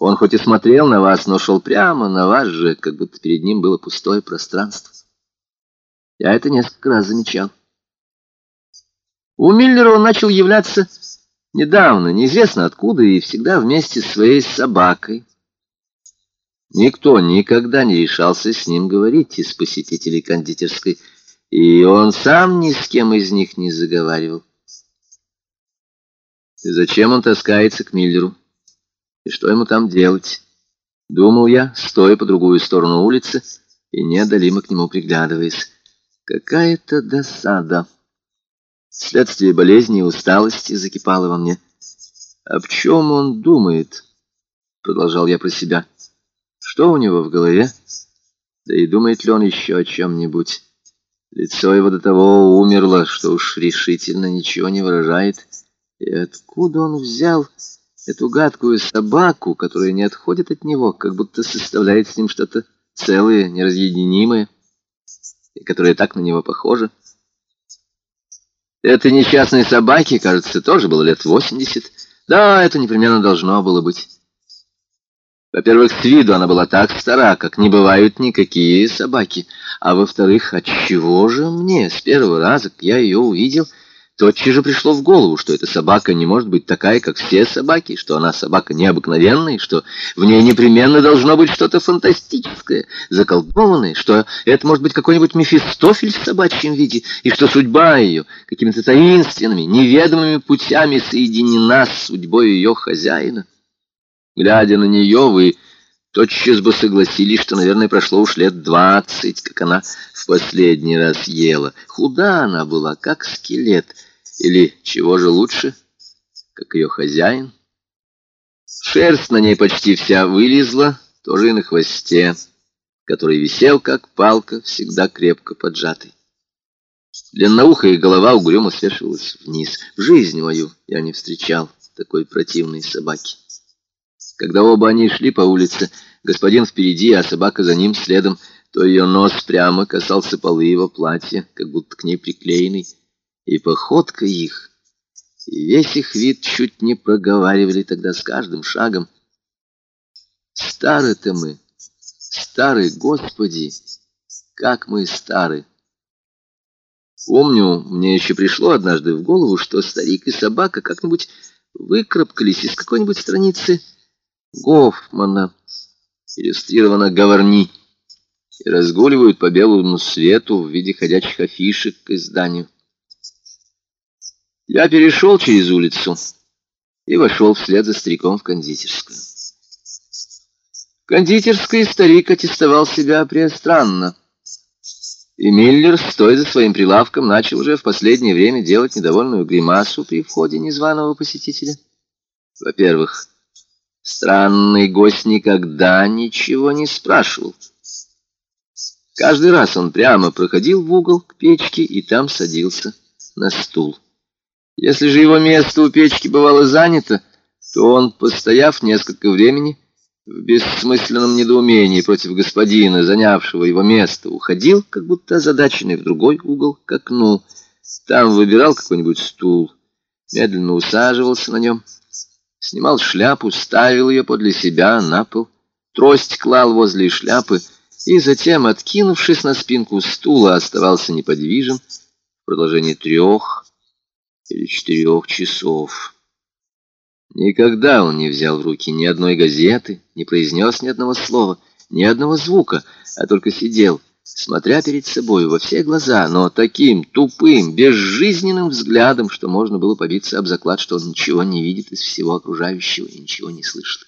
Он хоть и смотрел на вас, но шел прямо на вас же, как будто перед ним было пустое пространство. Я это несколько раз замечал. У Миллера он начал являться недавно, неизвестно откуда, и всегда вместе с своей собакой. Никто никогда не решался с ним говорить из посетителей кондитерской, и он сам ни с кем из них не заговаривал. И зачем он таскается к Миллеру? И что ему там делать? Думал я, стоя по другую сторону улицы и неодолимо к нему приглядываясь. Какая-то досада. Следствие болезни и усталости закипало во мне. «Об чем он думает?» — продолжал я про себя. «Что у него в голове? Да и думает ли он еще о чем-нибудь?» Лицо его до того умерло, что уж решительно ничего не выражает. И откуда он взял эту гадкую собаку, которая не отходит от него, как будто составляет с ним что-то целое, неразъединимое, и которая так на него похожа? Этой несчастной собаке, кажется, тоже было лет восемьдесят. Да, это непременно должно было быть. Во-первых, с виду она была так стара, как не бывают никакие собаки. А во-вторых, отчего же мне с первого раза, как я ее увидел, тотчас же пришло в голову, что эта собака не может быть такая, как все собаки, что она собака необыкновенная, что в ней непременно должно быть что-то фантастическое, заколдованное, что это может быть какой-нибудь Мефистофель в собачьем виде, и что судьба ее какими-то таинственными, неведомыми путями соединена с судьбой ее хозяина. Глядя на нее, вы тотчас бы согласились, что, наверное, прошло уж лет двадцать, как она в последний раз ела. Худа она была, как скелет, или, чего же лучше, как ее хозяин. Шерсть на ней почти вся вылезла, тоже и на хвосте, который висел, как палка, всегда крепко поджатый. Длинноухая голова угрюмо свешивалась вниз. В жизни мою я не встречал такой противной собаки. Когда оба они шли по улице, господин впереди, а собака за ним следом, то ее нос прямо касался полы его платья, как будто к ней приклеенный, и походка их, и весь их вид чуть не проговаривали тогда с каждым шагом. Стары-то мы, старый, Господи, как мы стары! Помню, мне еще пришло однажды в голову, что старик и собака как-нибудь выкрапкались из какой-нибудь страницы Гофмана, иллюстрировано «Говорни», и разгуливают по белому свету в виде ходячих афишек к изданию. Я перешел через улицу и вошел вслед за стариком в кондитерскую. В кондитерской старик аттестовал себя преостранно. И Миллер, стоя за своим прилавком, начал уже в последнее время делать недовольную гримасу при входе незваного посетителя. Во-первых, Странный гость никогда ничего не спрашивал. Каждый раз он прямо проходил в угол к печке и там садился на стул. Если же его место у печки бывало занято, то он, постояв несколько времени, в бессмысленном недоумении против господина, занявшего его место, уходил, как будто озадаченный в другой угол к окну. Там выбирал какой-нибудь стул, медленно усаживался на нем снимал шляпу, ставил ее подле себя на пол, трость клал возле шляпы и затем, откинувшись на спинку стула, оставался неподвижен в продолжении трех или четырех часов. Никогда он не взял в руки ни одной газеты, не произнес ни одного слова, ни одного звука, а только сидел, смотря перед собой во все глаза, но таким тупым, безжизненным взглядом, что можно было побиться об заклад, что он ничего не видит из всего окружающего и ничего не слышит.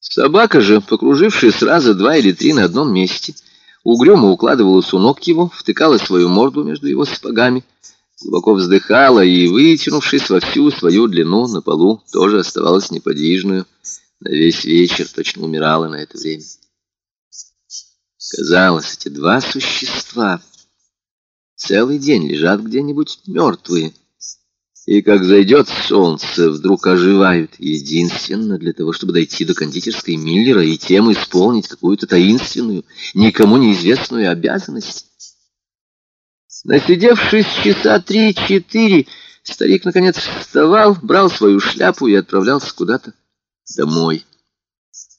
Собака же, покружившая сразу два или три на одном месте, угрюмо укладывалась у ног его, втыкала свою морду между его сапогами, глубоко вздыхала и, вытянувшись во всю свою длину на полу, тоже оставалась неподвижную, на весь вечер точно умирала на это время. Казалось, эти два существа целый день лежат где-нибудь мертвые. И как зайдет солнце, вдруг оживают, единственно для того, чтобы дойти до кондитерской Миллера и тем исполнить какую-то таинственную, никому неизвестную обязанность. Насидевшись часа три-четыре, Старик, наконец, вставал, брал свою шляпу и отправлялся куда-то домой.